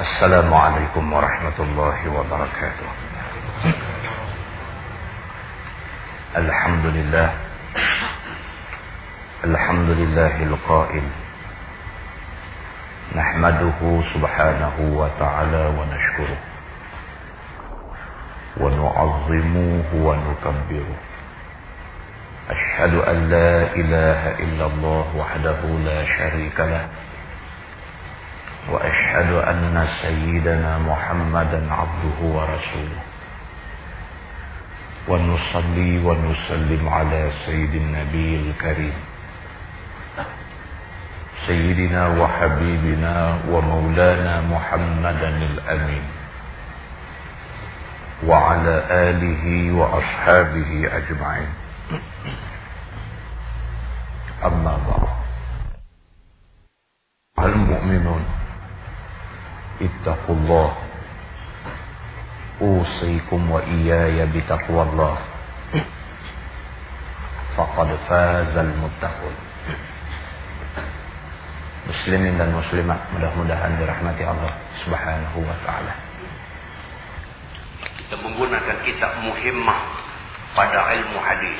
السلام عليكم ورحمة الله وبركاته. الحمد لله. الحمد لله القائل. نحمده سبحانه وتعالى ونشكره. ونعظمه ونكبره. أشهد أن لا إله إلا الله وحده لا شريك له. وأشهد أن سيدنا محمدا عبده ورسوله. ونصلي ونسلم على سيد النبي الكريم. سيدنا وحبيبنا ومولانا محمدا الأمين. وعلى آله وأصحابه أجمعين. أما بعد. المؤمنون اتقوا الله أوصيكم وإياي بتقوى الله فقد فاز المتقون Muslimin dan muslimat mudah-mudahan dirahmati Allah Subhanahu wa taala. Kita menggunakan kitab Muhimmah pada ilmu hadis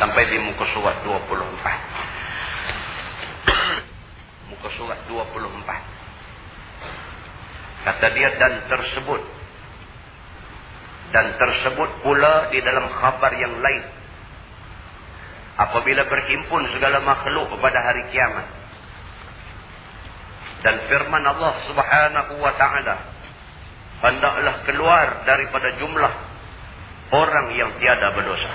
sampai di muka surat 24. muka surat 24. Kata dia dan tersebut. Dan tersebut pula di dalam khabar yang lain. Apabila berhimpun segala makhluk pada hari kiamat. Dan firman Allah Subhanahu wa taala hendaklah keluar daripada jumlah orang yang tiada berdosa.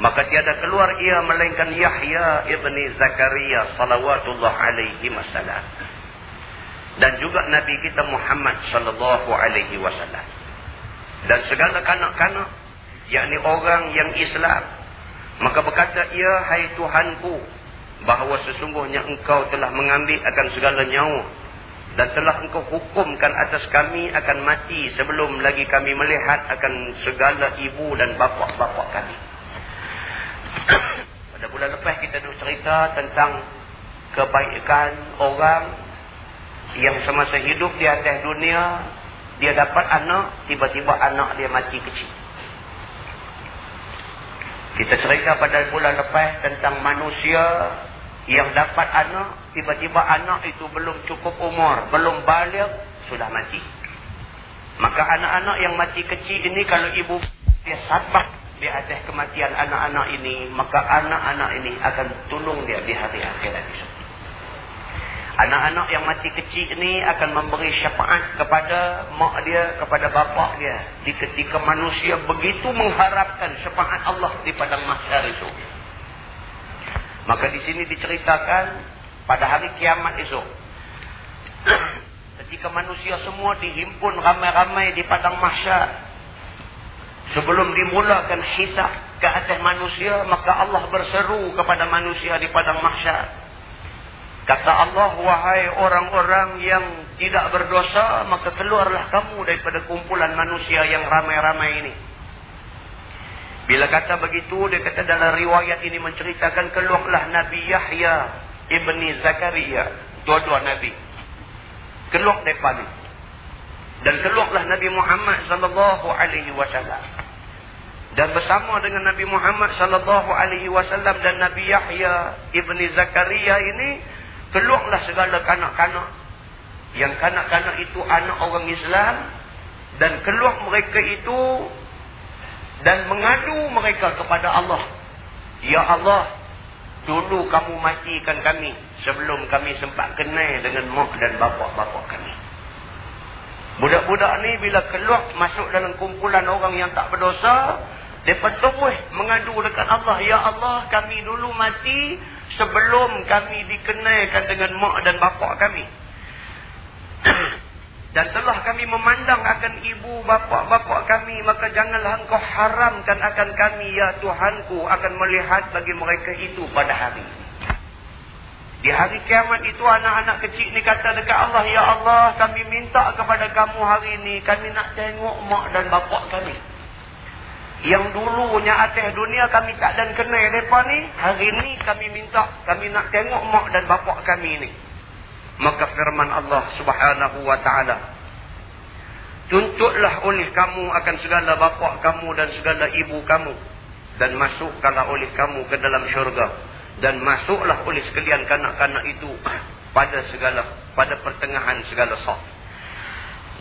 Maka tiada keluar ia melainkan Yahya ibni Zakaria salawatullah alaihi wasallam dan juga nabi kita Muhammad sallallahu alaihi wasallam dan segala kanak-kanak yakni orang yang Islam maka berkata ia hai Tuhanku bahawa sesungguhnya engkau telah mengambil akan segala nyawa dan telah engkau hukumkan atas kami akan mati sebelum lagi kami melihat akan segala ibu dan bapa-bapa kami. Pada bulan lepas kita dah cerita tentang kebaikan orang yang semasa hidup di atas dunia dia dapat anak, tiba-tiba anak dia mati kecil. Kita cerita pada bulan lepas tentang manusia yang dapat anak, tiba-tiba anak itu belum cukup umur, belum balik, sudah mati. Maka anak-anak yang mati kecil ini kalau ibu dia sabar di atas kematian anak-anak ini, maka anak-anak ini akan tolong dia di hari akhirat itu. Anak-anak yang mati kecil ini akan memberi syafaat kepada mak dia, kepada bapa dia. Di ketika manusia begitu mengharapkan syafaat Allah di padang mahsyar itu. Maka di sini diceritakan pada hari kiamat esok. Ketika manusia semua dihimpun ramai-ramai di padang mahsyar. Sebelum dimulakan hisab ke atas manusia, maka Allah berseru kepada manusia di padang mahsyar. Kata Allah, wahai orang-orang yang tidak berdosa, maka keluarlah kamu daripada kumpulan manusia yang ramai-ramai ini. Bila kata begitu, dia kata dalam riwayat ini menceritakan keluarlah Nabi Yahya ibni Zakaria. Dua-dua Nabi. Keluar ini. Dan keluarlah Nabi Muhammad sallallahu alaihi wasallam. Dan bersama dengan Nabi Muhammad sallallahu alaihi wasallam dan Nabi Yahya ibni Zakaria ini keluarlah segala kanak-kanak. Yang kanak-kanak itu anak orang Islam dan keluar mereka itu dan mengadu mereka kepada Allah. Ya Allah, dulu kamu matikan kami sebelum kami sempat kenal dengan mak dan bapa-bapa kami. Budak-budak ni bila keluar masuk dalam kumpulan orang yang tak berdosa, mereka terus mengadu dekat Allah. Ya Allah, kami dulu mati sebelum kami dikenalkan dengan mak dan bapa kami. dan telah kami memandang akan ibu bapa-bapa kami maka janganlah engkau haramkan akan kami ya Tuhanku akan melihat bagi mereka itu pada hari di hari kiamat itu anak-anak kecil ni kata dekat Allah ya Allah kami minta kepada kamu hari ini kami nak tengok mak dan bapa kami yang dulunya atas dunia kami tak dan kenal mereka ni hari ini kami minta kami nak tengok mak dan bapa kami ni Maka firman Allah subhanahu wa ta'ala. Tuntutlah oleh kamu akan segala bapa kamu dan segala ibu kamu. Dan masukkanlah oleh kamu ke dalam syurga. Dan masuklah oleh sekalian kanak-kanak itu pada segala pada pertengahan segala saf.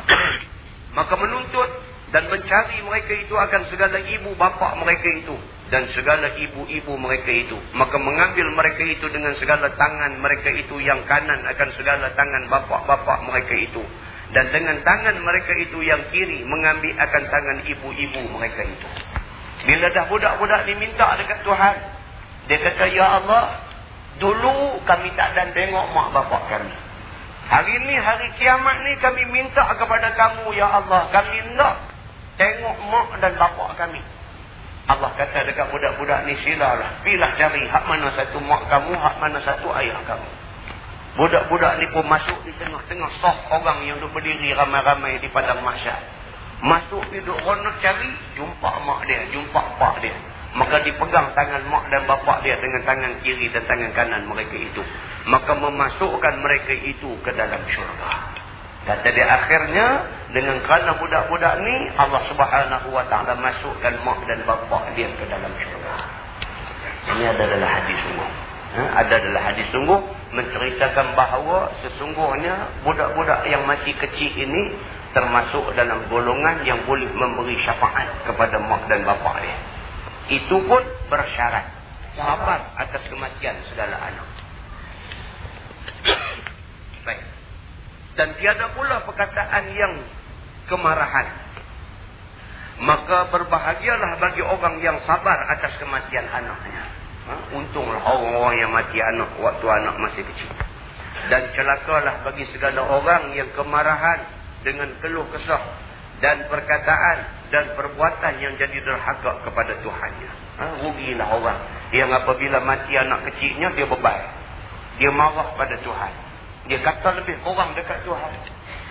Maka menuntut dan mencari mereka itu akan segala ibu bapa mereka itu. Dan segala ibu-ibu mereka itu. Maka mengambil mereka itu dengan segala tangan mereka itu yang kanan akan segala tangan bapa-bapa mereka itu. Dan dengan tangan mereka itu yang kiri mengambil akan tangan ibu-ibu mereka itu. Bila dah budak-budak diminta dekat Tuhan dia kata ya Allah dulu kami tak dan tengok mak bapak kami. Hari ni hari kiamat ni kami minta kepada kamu ya Allah kami nak tengok mak dan bapak kami Allah kata dekat budak-budak ni silalah. Pilah cari hak mana satu mak kamu, hak mana satu ayah kamu. Budak-budak ni pun masuk di tengah-tengah soh orang yang duduk berdiri ramai-ramai di padang masyarakat. Masuk duduk ronok cari, jumpa mak dia, jumpa pak dia. Maka dipegang tangan mak dan bapak dia dengan tangan kiri dan tangan kanan mereka itu. Maka memasukkan mereka itu ke dalam syurga. Kata dia akhirnya dengan kerana budak-budak ni Allah Subhanahu wa taala masukkan mak dan bapa dia ke dalam syurga. Ini adalah hadis sungguh. Ha? ada adalah hadis sungguh menceritakan bahawa sesungguhnya budak-budak yang masih kecil ini termasuk dalam golongan yang boleh memberi syafaat kepada mak dan bapa dia. Itu pun bersyarat sahabat atas kematian segala anak. Baik dan tiada pula perkataan yang kemarahan. Maka berbahagialah bagi orang yang sabar atas kematian anaknya. Ha? Untunglah orang-orang yang mati anak waktu anak masih kecil. Dan celakalah bagi segala orang yang kemarahan dengan keluh kesah dan perkataan dan perbuatan yang jadi derhaka kepada Tuhannya. Ha? Rugilah orang yang apabila mati anak kecilnya dia bebai. Dia marah pada Tuhan. Dia kata lebih kurang dekat Tuhan.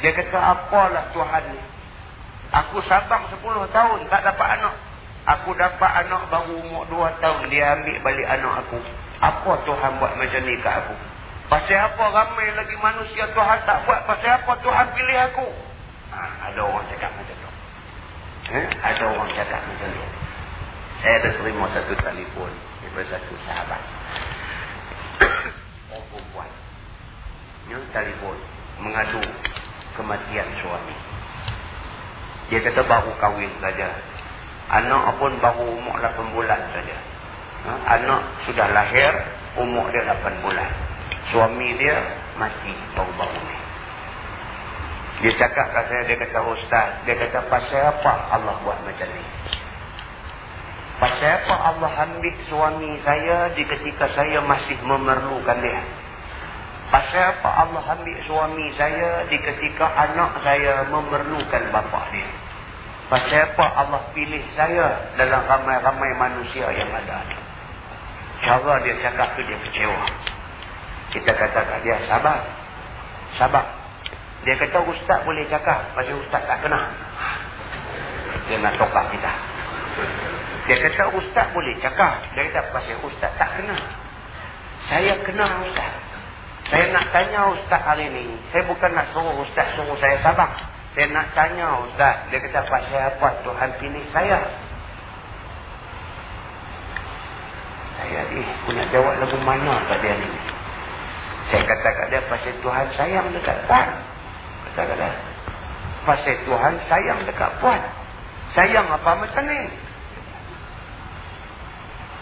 Dia kata apalah Tuhan ni. Aku sabang 10 tahun tak dapat anak. Aku dapat anak baru umur 2 tahun. Dia ambil balik anak aku. Apa Tuhan buat macam ni kat aku? Pasal apa ramai lagi manusia Tuhan tak buat? Pasal apa Tuhan pilih aku? Ha, ada orang cakap macam tu. Eh? Ada orang cakap macam tu. Saya ada terima satu telefon daripada satu sahabat. orang perempuan ya, telefon mengadu kematian suami. Dia kata baru kahwin saja. Anak pun baru umur 8 bulan saja. Ha? Anak sudah lahir, umur dia 8 bulan. Suami dia mati baru-baru ni. Dia cakap kat saya, dia kata Ustaz, dia kata pasal apa Allah buat macam ni? Pasal apa Allah ambil suami saya di ketika saya masih memerlukan dia? Pasal apa Allah ambil suami saya di ketika anak saya memerlukan bapa dia? Pasal apa Allah pilih saya dalam ramai-ramai manusia yang ada? Cara dia cakap tu dia kecewa. Kita kata kat dia sabar. Sabar. Dia kata ustaz boleh cakap pasal ustaz tak kena. Dia nak tokak kita. Dia kata ustaz boleh cakap. Dia kata pasal ustaz tak kena. Saya kena ustaz. Saya nak tanya ustaz hari ni. Saya bukan nak suruh ustaz suruh saya sabar. Saya nak tanya ustaz. Dia kata pasal apa Tuhan pilih saya. Saya ni punya jawab lagu mana kat dia ni. Saya kata kat dia pasal Tuhan sayang dekat puan. Kata kat dia. Pasal Tuhan sayang dekat puan. Sayang apa macam ni.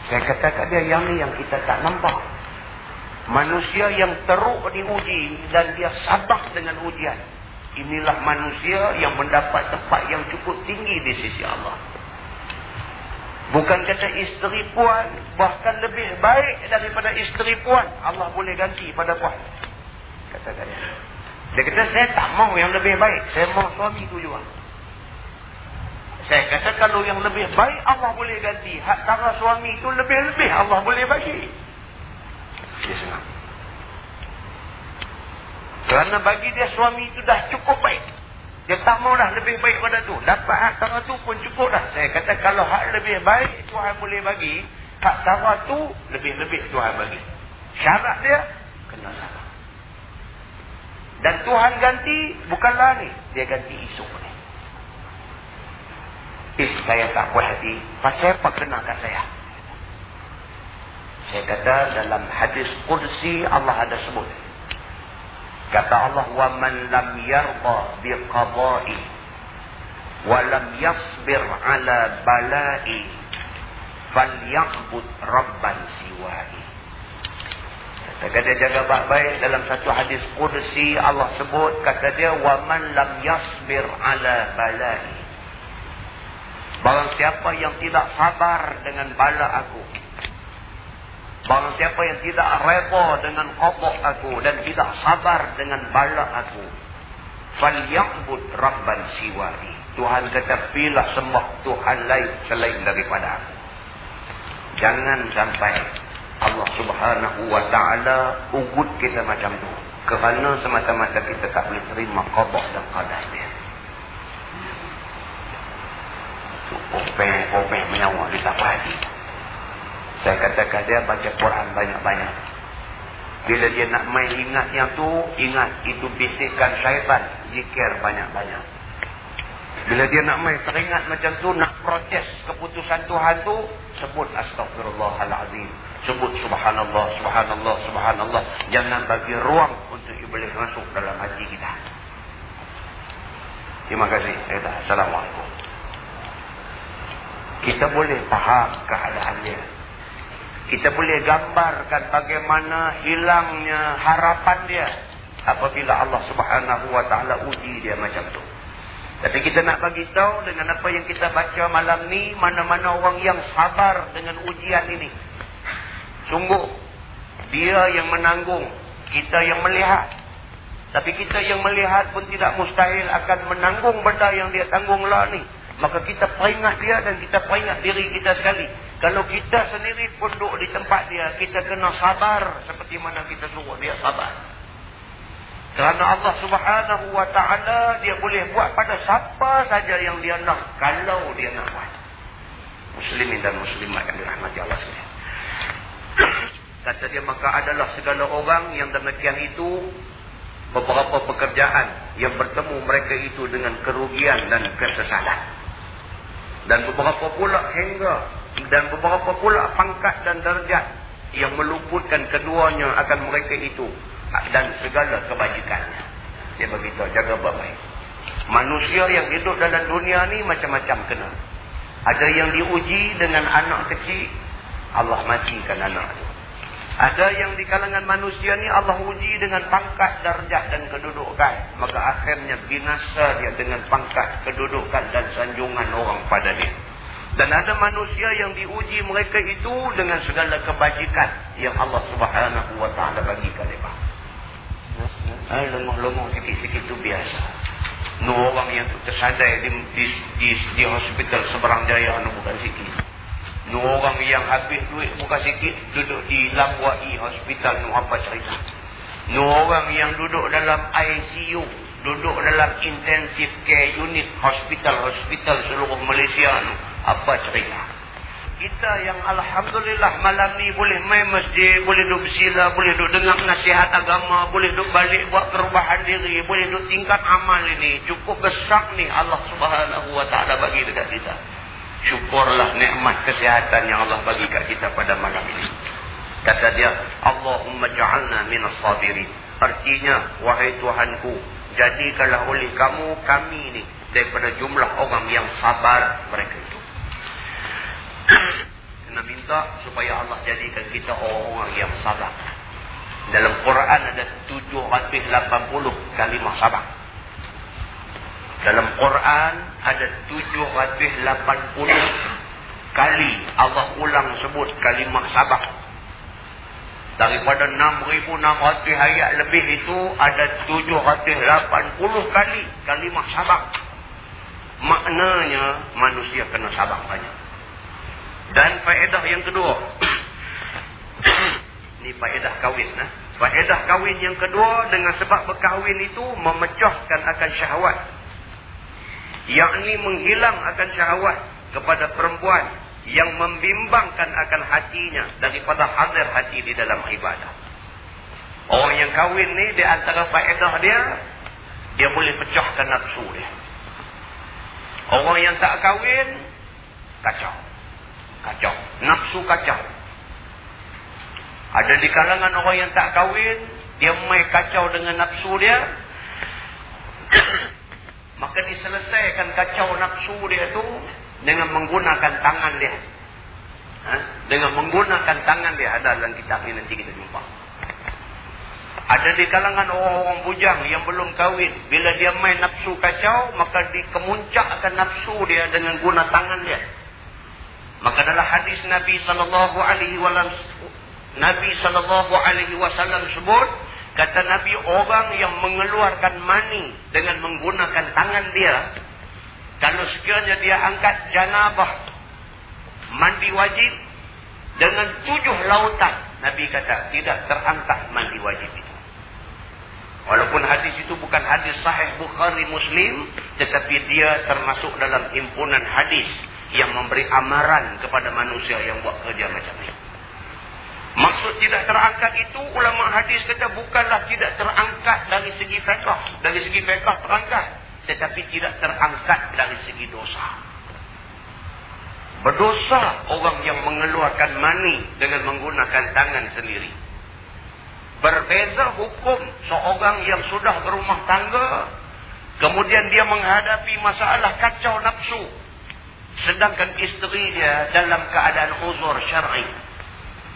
Saya kata kat dia yang ni yang kita tak nampak. Manusia yang teruk diuji dan dia sabar dengan ujian. Inilah manusia yang mendapat tempat yang cukup tinggi di sisi Allah. Bukan kata isteri puan, bahkan lebih baik daripada isteri puan. Allah boleh ganti pada puan. Kata dia. Dia kata, saya tak mau yang lebih baik. Saya mau suami itu juga. Saya kata, kalau yang lebih baik, Allah boleh ganti. Hak tara suami itu lebih-lebih Allah boleh bagi dia senang. Kerana bagi dia suami itu dah cukup baik. Dia tak mau dah lebih baik pada tu. Dapat hak tara tu pun cukup dah. Saya kata kalau hak lebih baik Tuhan boleh bagi. Hak tara tu lebih-lebih Tuhan bagi. Syarat dia kena sabar. Dan Tuhan ganti bukanlah ni. Dia ganti esok ni. Is saya tak puas hati. Pasal apa kena kat saya? Saya kata dalam hadis Qudsi Allah ada sebut. Kata Allah, وَمَنْ لَمْ يَرْضَى بِقَضَائِ وَلَمْ يَصْبِرْ عَلَى بَلَائِ فَلْيَقْبُدْ رَبًّا سِوَائِ Kata dia jaga baik-baik dalam satu hadis Qudsi Allah sebut kata dia وَمَنْ لَمْ يَصْبِرْ عَلَى بَلَائِ Barang siapa yang tidak sabar dengan bala aku Barang siapa yang tidak reba dengan qadha aku dan tidak sabar dengan bala aku, falyaqbud rabban siwari. Tuhan kata pilih sembah Tuhan lain selain daripada aku. Jangan sampai Allah Subhanahu wa taala ugut kita macam tu. Kerana semata-mata kita tak boleh terima qadha dan qadar dia. Openg-openg menyawa di tak hati. Saya katakan dia baca Quran banyak-banyak. Bila dia nak main ingat yang tu, ingat itu bisikan syaitan. Zikir banyak-banyak. Bila dia nak main teringat macam tu, nak protes keputusan Tuhan tu, sebut astagfirullahaladzim. Sebut subhanallah, subhanallah, subhanallah. Jangan bagi ruang untuk iblis masuk dalam hati kita. Terima kasih. Assalamualaikum. Kita boleh faham keadaan dia kita boleh gambarkan bagaimana hilangnya harapan dia apabila Allah Subhanahu wa taala uji dia macam tu. Tapi kita nak bagi tahu dengan apa yang kita baca malam ni mana-mana orang yang sabar dengan ujian ini. Sungguh dia yang menanggung, kita yang melihat. Tapi kita yang melihat pun tidak mustahil akan menanggung benda yang dia tanggunglah ni. Maka kita peringat dia dan kita peringat diri kita sekali. Kalau kita sendiri pun duduk di tempat dia, kita kena sabar seperti mana kita suruh dia sabar. Kerana Allah subhanahu wa ta'ala, dia boleh buat pada siapa saja yang dia nak. Kalau dia nak buat. Muslimin dan muslimat yang dirahmati Allah sekalian. Kata dia, maka adalah segala orang yang demikian itu, beberapa pekerjaan yang bertemu mereka itu dengan kerugian dan kesesalan. Dan beberapa pula hingga dan beberapa pula pangkat dan darjat yang meluputkan keduanya akan mereka itu dan segala kebajikannya. Dia beritahu jaga baik. Manusia yang hidup dalam dunia ni macam-macam kena. Ada yang diuji dengan anak kecil, Allah matikan anak itu. Ada yang di kalangan manusia ni Allah uji dengan pangkat, darjat dan kedudukan. Maka akhirnya binasa dia dengan pangkat, kedudukan dan sanjungan orang pada dia. Dan ada manusia yang diuji mereka itu dengan segala kebajikan yang Allah subhanahu wa ta'ala bagikan mereka. Eh, lemah-lemah sikit-sikit itu biasa. No orang yang tersadai di, di, di, di hospital seberang jaya, no bukan sikit. Dua orang yang habis duit bukan sikit duduk di Lambuai Hospital tu apa cerita. Dua orang yang duduk dalam ICU, duduk dalam intensive care unit hospital-hospital seluruh Malaysia tu apa cerita. Kita yang Alhamdulillah malam ni boleh main masjid, boleh duduk bersila, boleh duduk dengar nasihat agama, boleh duduk balik buat perubahan diri, boleh duduk tingkat amal ini. Cukup besar ni Allah subhanahu wa ta'ala bagi dekat kita syukurlah nikmat kesihatan yang Allah bagi kat kita pada malam ini. Kata dia, Allahumma ja'alna minas sabirin. Artinya, wahai Tuhanku, jadikanlah oleh kamu kami ini daripada jumlah orang yang sabar mereka itu. Kena minta supaya Allah jadikan kita orang-orang yang sabar. Dalam Quran ada 780 kalimah sabar. Dalam Quran ada 780 kali Allah ulang sebut kalimah sabah. Daripada 6,600 ayat lebih itu ada 780 kali kalimah sabah. Maknanya manusia kena sabar banyak. Dan faedah yang kedua. Ini faedah kahwin. Nah. Faedah kahwin yang kedua dengan sebab berkahwin itu memecahkan akan syahwat yakni menghilang akan syahwat kepada perempuan yang membimbangkan akan hatinya daripada hadir hati di dalam ibadah. Orang yang kahwin ni di antara faedah dia, dia boleh pecahkan nafsu dia. Orang yang tak kahwin, kacau. Kacau. Nafsu kacau. Ada di kalangan orang yang tak kahwin, dia main kacau dengan nafsu dia. Maka diselesaikan kacau nafsu dia tu dengan menggunakan tangan dia. Ha? Dengan menggunakan tangan dia. Ada dalam kitab ini nanti kita jumpa. Ada di kalangan orang-orang bujang yang belum kahwin. Bila dia main nafsu kacau, maka dikemuncakkan nafsu dia dengan guna tangan dia. Maka dalam hadis Nabi sallallahu alaihi wasallam Nabi sallallahu alaihi wasallam sebut kata Nabi orang yang mengeluarkan mani dengan menggunakan tangan dia kalau sekiranya dia angkat janabah mandi wajib dengan tujuh lautan Nabi kata tidak terangkat mandi wajib itu Walaupun hadis itu bukan hadis sahih Bukhari Muslim. Tetapi dia termasuk dalam himpunan hadis. Yang memberi amaran kepada manusia yang buat kerja macam ini. Maksud tidak terangkat itu ulama hadis kata bukanlah tidak terangkat dari segi fiqh. Dari segi fiqh terangkat. Tetapi tidak terangkat dari segi dosa. Berdosa orang yang mengeluarkan mani dengan menggunakan tangan sendiri. Berbeza hukum seorang yang sudah berumah tangga. Kemudian dia menghadapi masalah kacau nafsu. Sedangkan isteri dia dalam keadaan uzur syar'i.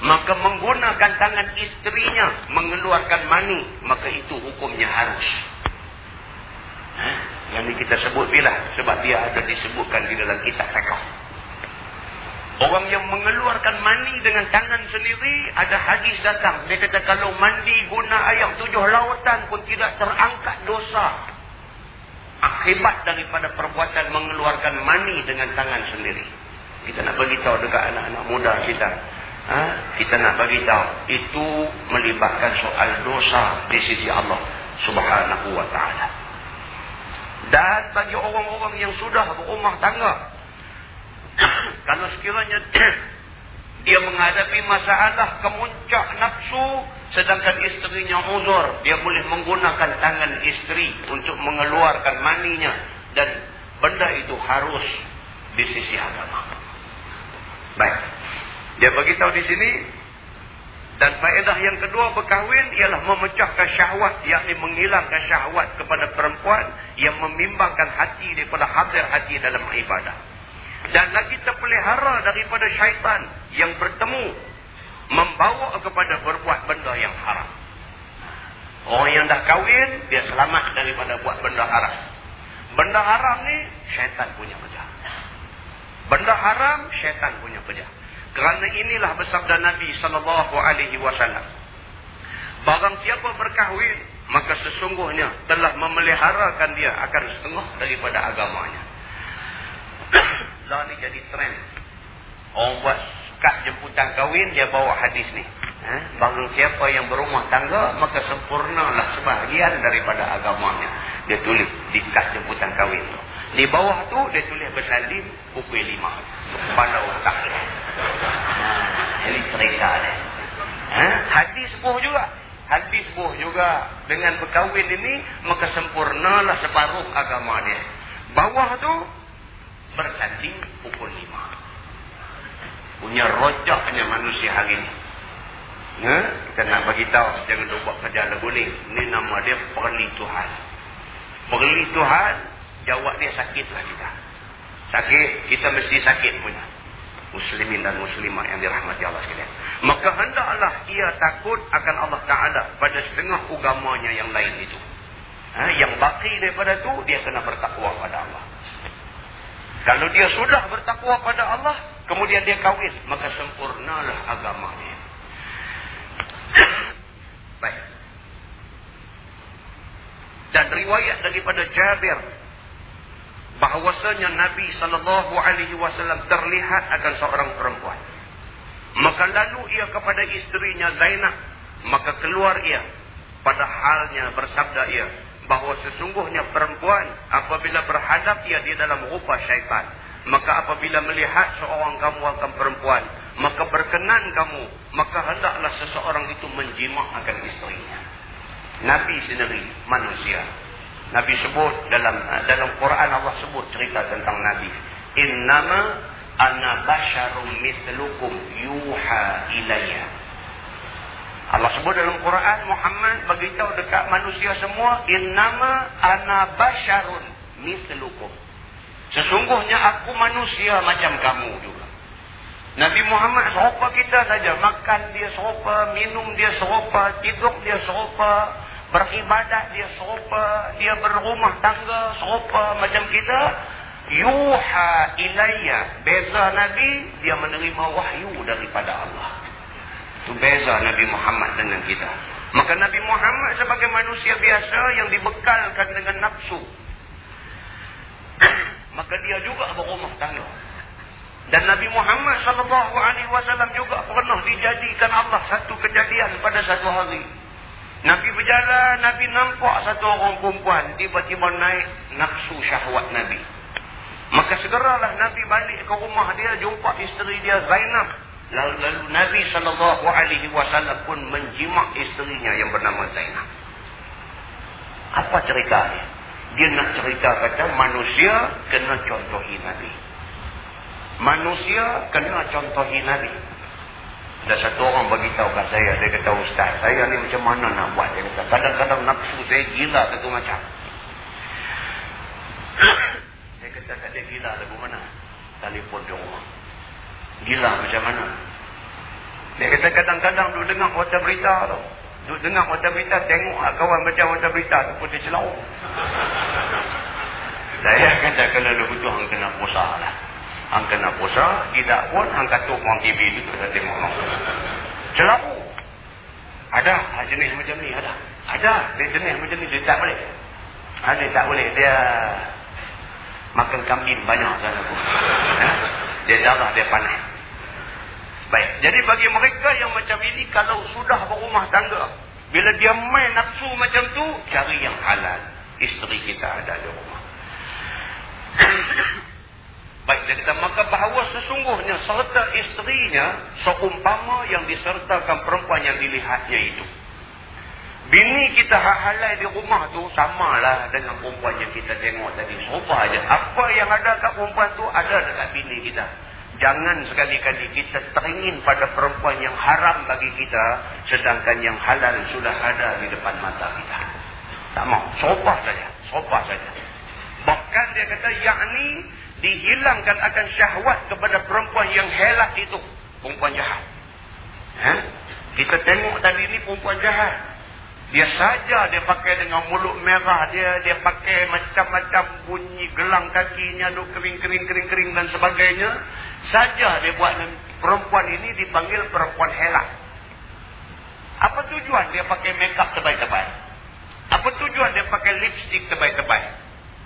Maka menggunakan tangan istrinya mengeluarkan mani. Maka itu hukumnya harus. Ha? Yang ini kita sebut bila. Sebab dia ada disebutkan di dalam kitab fiqh. Orang yang mengeluarkan mani dengan tangan sendiri, ada hadis datang. Dia kata kalau mandi guna air tujuh lautan pun tidak terangkat dosa. Akibat daripada perbuatan mengeluarkan mani dengan tangan sendiri. Kita nak beritahu dekat anak-anak muda kita. Ha? Kita nak beritahu. Itu melibatkan soal dosa di sisi Allah subhanahu wa ta'ala. Dan bagi orang-orang yang sudah berumah tangga, kalau sekiranya dia menghadapi masalah kemuncak nafsu sedangkan isterinya uzur dia boleh menggunakan tangan isteri untuk mengeluarkan maninya dan benda itu harus di sisi agama. Baik. Dia beritahu di sini dan faedah yang kedua berkahwin ialah memecahkan syahwat yakni menghilangkan syahwat kepada perempuan yang membimbangkan hati daripada hadir hati dalam ibadah. Dan lagi terpelihara daripada syaitan yang bertemu membawa kepada berbuat benda yang haram. Orang yang dah kahwin, dia selamat daripada buat benda haram. Benda haram ni, syaitan punya kerja. Benda haram, syaitan punya kerja. Kerana inilah bersabda Nabi SAW. Barang siapa berkahwin, maka sesungguhnya telah memeliharakan dia akan setengah daripada agamanya. Lah ni jadi trend. Orang buat kad jemputan kahwin, dia bawa hadis ni. Ha? Barang siapa yang berumah tangga, maka sempurnalah sebahagian daripada agamanya. Dia tulis di kad jemputan kahwin tu. Di bawah tu, dia tulis bersalin pukul lima. Pada otak dia. Ha, ini cerita dia. Ha? Hadis buh juga. Hadis buh juga. Dengan berkahwin ini, maka sempurnalah separuh agama dia. Bawah tu, bersanding pukul lima. Punya rojaknya manusia hari ini. Ya? Kita nak bagi tahu jangan buat kerja lagu ni. Ini nama dia perli Tuhan. Perli Tuhan, jawab dia sakitlah kita. Sakit, kita mesti sakit punya. Muslimin dan muslimah yang dirahmati Allah sekalian. Maka hendaklah ia takut akan Allah Ta'ala pada setengah agamanya yang lain itu. Ha? Yang baki daripada tu, dia kena bertakwa pada Allah. Kalau dia sudah bertakwa pada Allah, kemudian dia kahwin, maka sempurnalah agamanya. Baik. Dan riwayat daripada Jabir bahawasanya Nabi sallallahu alaihi wasallam terlihat akan seorang perempuan. Maka lalu ia kepada istrinya Zainab, maka keluar ia pada halnya bersabda ia, bahawa sesungguhnya perempuan apabila berhadap ia di dalam rupa syaitan maka apabila melihat seorang kamu akan perempuan maka berkenan kamu, maka hendaklah seseorang itu menjimakan isterinya. Nabi sendiri manusia. Nabi sebut dalam dalam Quran Allah sebut cerita tentang Nabi. Innama ana basyarum mislukum yuha ilayya. Allah sebut dalam Quran Muhammad beritahu dekat manusia semua innama ana basyarun mislukum. Sesungguhnya aku manusia macam kamu juga. Nabi Muhammad serupa kita saja. Makan dia serupa, minum dia serupa, tidur dia serupa, beribadat dia serupa, dia berumah tangga serupa macam kita. Yuha ilayya. Beza Nabi, dia menerima wahyu daripada Allah. Itu beza Nabi Muhammad dengan kita. Maka Nabi Muhammad sebagai manusia biasa yang dibekalkan dengan nafsu. Maka dia juga berumah tangga. Dan Nabi Muhammad SAW juga pernah dijadikan Allah satu kejadian pada satu hari. Nabi berjalan, Nabi nampak satu orang perempuan tiba-tiba naik nafsu syahwat Nabi. Maka segeralah Nabi balik ke rumah dia jumpa isteri dia Zainab. Lalu, lalu Nabi SAW pun menjimak isterinya yang bernama Zainab. Apa ceritanya? Dia nak cerita kata manusia kena contohi Nabi. Manusia kena contohi Nabi. Ada satu orang beritahu kat saya, dia kata, Ustaz, saya ni macam mana nak buat? Dia kata, kadang-kadang nafsu saya gila satu macam. saya kata, tak ada gila lagu mana? Telefon di rumah. Gila macam mana? Dia kata, kadang-kadang duduk dengar kota berita tu. Duduk dengar kota berita, tengok lah kawan baca kota berita tu pun dia celau. saya kata, kalau lu betul, kena pusat lah. Hang kena puasa, tidak pun hang katuk orang TV itu tak tengok orang. Celaku. Ada jenis macam ni, ada. Ada dia jenis macam ni, dia tak boleh. Ada tak boleh, dia makan kambing banyak sana pun. Ha? Dia darah, dia panas. Baik, jadi bagi mereka yang macam ini, kalau sudah berumah tangga, bila dia main nafsu macam tu, cari yang halal. Isteri kita ada di rumah. Baik, dia kata, maka bahawa sesungguhnya serta isterinya seumpama yang disertakan perempuan yang dilihatnya itu. Bini kita halai di rumah tu samalah dengan perempuan yang kita tengok tadi. Serupa aja. Apa yang ada kat perempuan tu ada dekat bini kita. Jangan sekali-kali kita teringin pada perempuan yang haram bagi kita. Sedangkan yang halal sudah ada di depan mata kita. Tak mau. Serupa saja. Serupa saja. Bahkan dia kata, yakni dihilangkan akan syahwat kepada perempuan yang helat itu. Perempuan jahat. Ha? Kita tengok tadi ni perempuan jahat. Dia saja dia pakai dengan mulut merah dia. Dia pakai macam-macam bunyi gelang kakinya. Duk kering-kering-kering-kering dan sebagainya. Saja dia buat perempuan ini dipanggil perempuan helat. Apa tujuan dia pakai makeup tebal-tebal? Apa tujuan dia pakai lipstick tebal-tebal?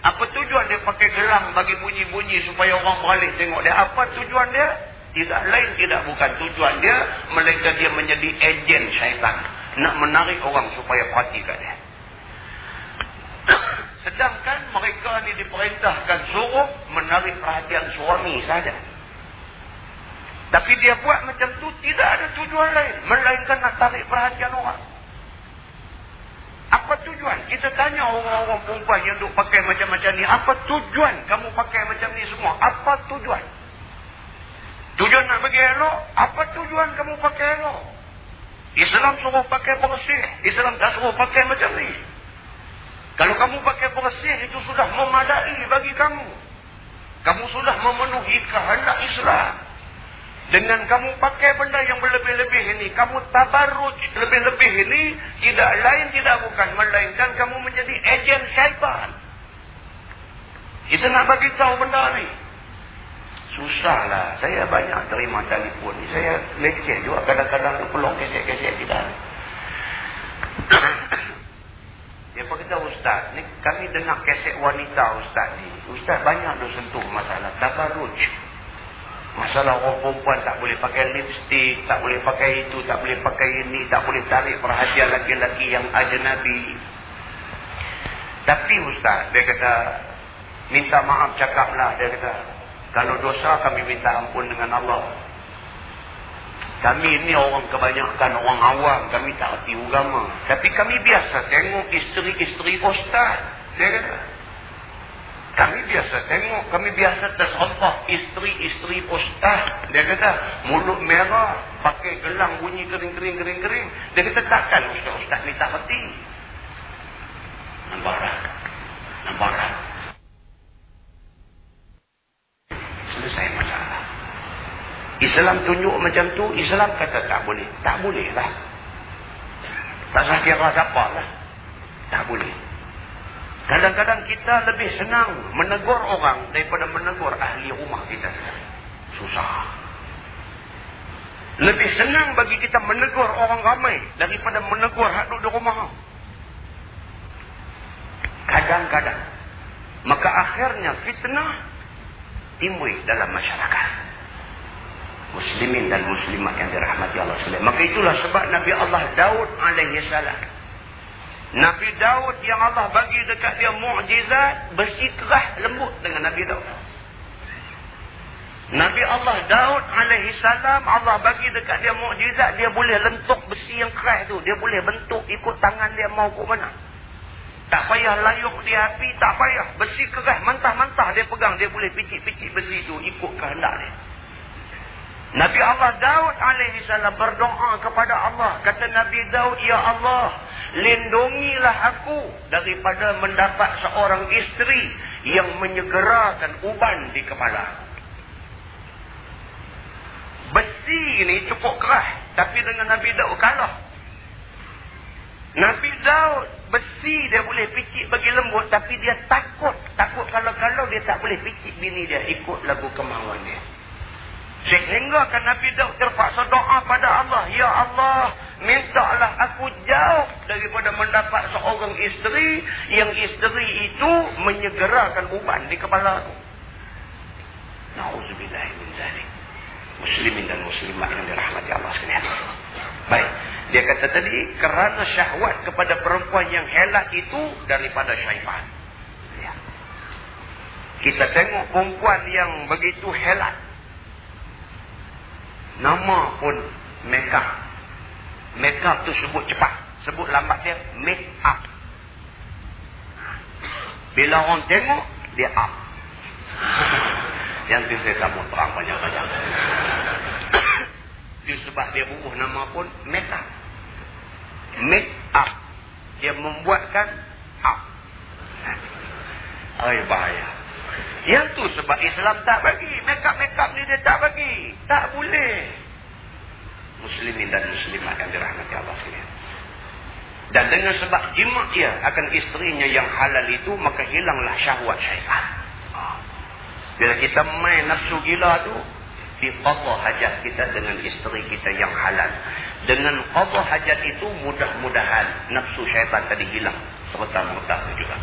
Apa tujuan dia pakai gelang bagi bunyi-bunyi supaya orang beralih tengok dia? Apa tujuan dia? Tidak lain tidak bukan tujuan dia. Melainkan dia menjadi ejen syaitan. Nak menarik orang supaya perhatikan dia. Sedangkan mereka ni diperintahkan suruh menarik perhatian suami saja. Tapi dia buat macam tu tidak ada tujuan lain. Melainkan nak tarik perhatian orang. Apa tujuan? Kita tanya orang-orang perempuan yang duk pakai macam-macam ni. Apa tujuan kamu pakai macam ni semua? Apa tujuan? Tujuan nak bagi elok? Apa tujuan kamu pakai elok? Islam suruh pakai bersih. Islam tak suruh pakai macam ni. Kalau kamu pakai bersih, itu sudah memadai bagi kamu. Kamu sudah memenuhi kehendak Islam. Dengan kamu pakai benda yang berlebih-lebih ini, kamu tabarruj lebih-lebih ini, tidak lain tidak bukan. Melainkan kamu menjadi ejen syaitan. Kita nak bagi tahu benda ni. Susahlah. Saya banyak terima telefon ni. Saya leceh juga kadang-kadang pelong kesek-kesek kita. Dia berkata Ustaz, ni kami dengar kesek wanita Ustaz ni. Ustaz banyak tu sentuh masalah tabarruj. Masalah orang perempuan tak boleh pakai lipstick, tak boleh pakai itu, tak boleh pakai ini, tak boleh tarik perhatian laki-laki yang ajnabi. Tapi Ustaz, dia kata, minta maaf cakaplah, dia kata, kalau dosa kami minta ampun dengan Allah. Kami ni orang kebanyakan orang awam. Kami tak erti agama. Tapi kami biasa tengok isteri-isteri ustaz. Dia kata. Kami biasa tengok. Kami biasa tersampah isteri-isteri ustaz. Dia kata. Mulut merah. Pakai gelang bunyi kering-kering-kering-kering. Dia kata takkan ustaz-ustaz ni tak. Nampak tak? Nampak tak? Selesai masalah. Islam tunjuk macam tu, Islam kata tak boleh. Tak boleh lah. Pasal kira siapa lah. Tak boleh. Kadang-kadang kita lebih senang menegur orang daripada menegur ahli rumah kita. Susah. Lebih senang bagi kita menegur orang ramai daripada menegur hak duduk di rumah. Kadang-kadang. Maka akhirnya fitnah timbul dalam masyarakat. Muslimin dan muslimat yang dirahmati Allah SWT. Maka itulah sebab Nabi Allah Daud alaihi salam. Nabi Daud yang Allah bagi dekat dia mu'jizat besi kerah lembut dengan Nabi Daud. Nabi Allah Daud alaihi salam Allah bagi dekat dia mu'jizat dia boleh lentuk besi yang keras tu. Dia boleh bentuk ikut tangan dia mau ke mana. Tak payah layuk di api, tak payah. Besi keras, mantah-mantah dia pegang. Dia boleh picit-picit besi itu ikut kehendak dia. Nabi Allah Daud alaihi salam berdoa kepada Allah. Kata Nabi Daud, Ya Allah, lindungilah aku daripada mendapat seorang isteri yang menyegerakan uban di kepala. Besi ini cukup keras. Tapi dengan Nabi Daud kalah. Nabi Daud besi dia boleh picit bagi lembut tapi dia takut. Takut kalau-kalau dia tak boleh picit bini dia ikut lagu kemauan dia. Sehingga kan Nabi Daud terpaksa doa pada Allah. Ya Allah, mintalah aku jauh daripada mendapat seorang isteri yang isteri itu menyegerakan uban di kepala aku. Na'udzubillah min zalik. Muslimin dan muslimat yang dirahmati Allah sekalian. Baik. Dia kata tadi, kerana syahwat kepada perempuan yang helat itu daripada syaitan. Ya. Kita tengok perempuan yang begitu helat. Nama pun make up. Make up tu sebut cepat. Sebut lambat dia make up. Bila orang tengok, dia up. Yang tu saya tak mau terang banyak-banyak. Dia sebab dia bubuh nama pun make up. Make up. Dia membuatkan up. Ay, bahaya. Yang tu sebab Islam tak bagi. Makeup-makeup ni dia tak bagi. Tak boleh. Muslimin dan muslimat yang dirahmati Allah sekalian. Dan dengan sebab jimat dia akan isterinya yang halal itu, maka hilanglah syahwat syaitan. Bila kita main nafsu gila tu, diqadha hajat kita dengan isteri kita yang halal. Dengan qadha hajat itu, mudah-mudahan nafsu syaitan tadi hilang. Serta-merta juga.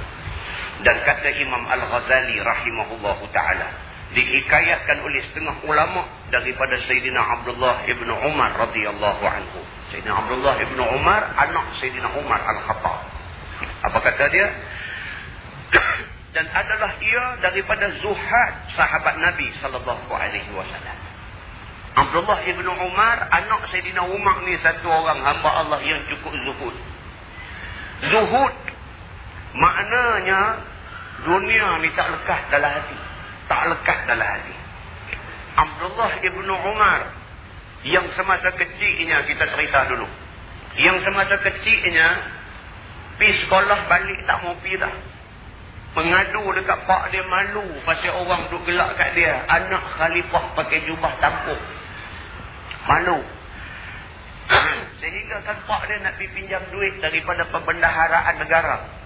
Dan kata Imam Al-Ghazali rahimahullahu ta'ala. Dihikayatkan oleh setengah ulama daripada Sayyidina Abdullah ibn Umar radhiyallahu anhu. Sayyidina Abdullah ibn Umar, anak Sayyidina Umar Al-Khattab. Apa kata dia? Dan adalah ia daripada zuhad sahabat Nabi sallallahu alaihi wasallam. Abdullah ibn Umar, anak Sayyidina Umar ni satu orang hamba Allah yang cukup zuhud. Zuhud maknanya Dunia ni tak lekas dalam hati. Tak lekas dalam hati. Abdullah ibn Umar. Yang semasa kecilnya kita cerita dulu. Yang semasa kecilnya. Pergi sekolah balik tak mau pergi dah. Mengadu dekat pak dia malu. Pasal orang duk gelak kat dia. Anak khalifah pakai jubah tampuk. Malu. Sehingga kan pak dia nak pergi pinjam duit daripada pembendaharaan negara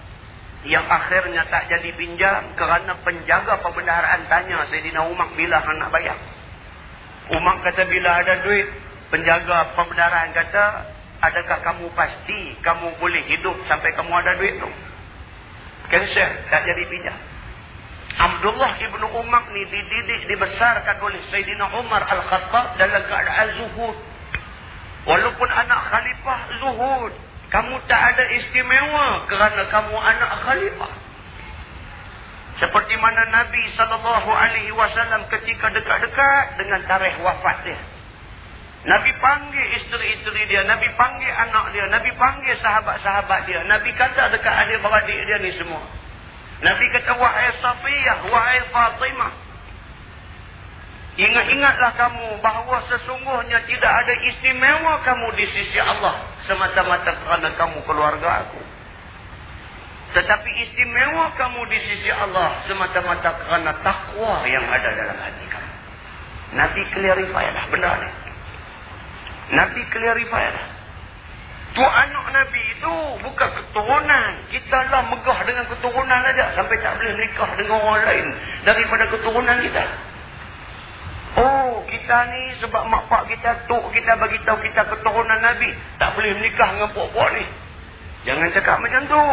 yang akhirnya tak jadi pinjam kerana penjaga pembendaharaan tanya Sayyidina Umar bila nak bayar. Umar kata bila ada duit, penjaga pembendaharaan kata, adakah kamu pasti kamu boleh hidup sampai kamu ada duit tu? Cancel, tak jadi pinjam. Abdullah ibn Umar ni dididik, dibesarkan oleh Sayyidina Umar Al-Khattab dalam keadaan zuhud. Walaupun anak khalifah zuhud. Kamu tak ada istimewa kerana kamu anak khalifah. Seperti mana Nabi SAW ketika dekat-dekat dengan tarikh wafat dia. Nabi panggil isteri-isteri dia. Nabi panggil anak dia. Nabi panggil sahabat-sahabat dia. Nabi kata dekat adik-beradik dia ni semua. Nabi kata, wahai Safiyah, wahai Fatimah. Ingat-ingatlah kamu bahawa sesungguhnya tidak ada istimewa kamu di sisi Allah. Semata-mata kerana kamu keluarga aku. Tetapi istimewa kamu di sisi Allah semata-mata kerana takwa yang ada dalam hati kamu. Nabi clarify lah benda ni. Nabi clarify lah. Tu anak Nabi itu bukan keturunan. Kita lah megah dengan keturunan saja. Sampai tak boleh nikah dengan orang lain. Daripada keturunan kita. Oh, kita ni sebab mak pak kita, tok kita bagi tahu kita keturunan Nabi. Tak boleh menikah dengan puak-puak ni. Jangan cakap macam tu.